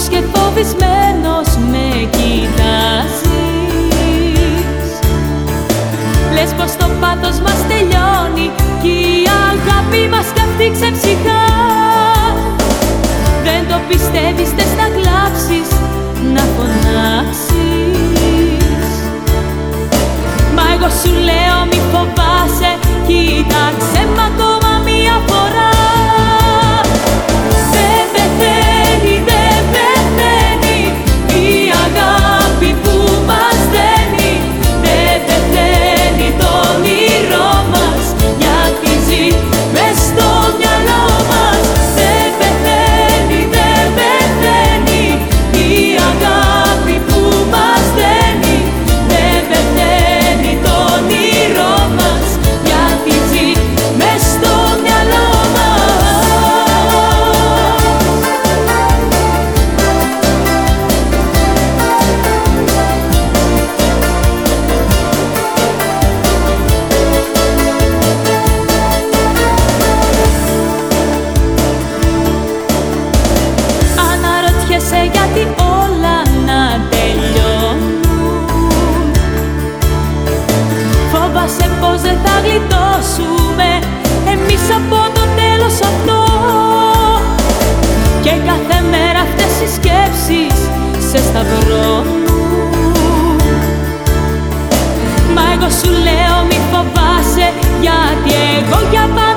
Ήρεμος και φοβισμένος με κοιτάζεις. Λες πως το πάθος μας τελειώνει Κι η αγάπη μας καυτή ψυχά; Δεν το πιστεύεις Και κάθε μέρα αυτές οι σκέψεις σε σταυρό Μα σου λέω μη φοβάσαι γιατί εγώ για πάντα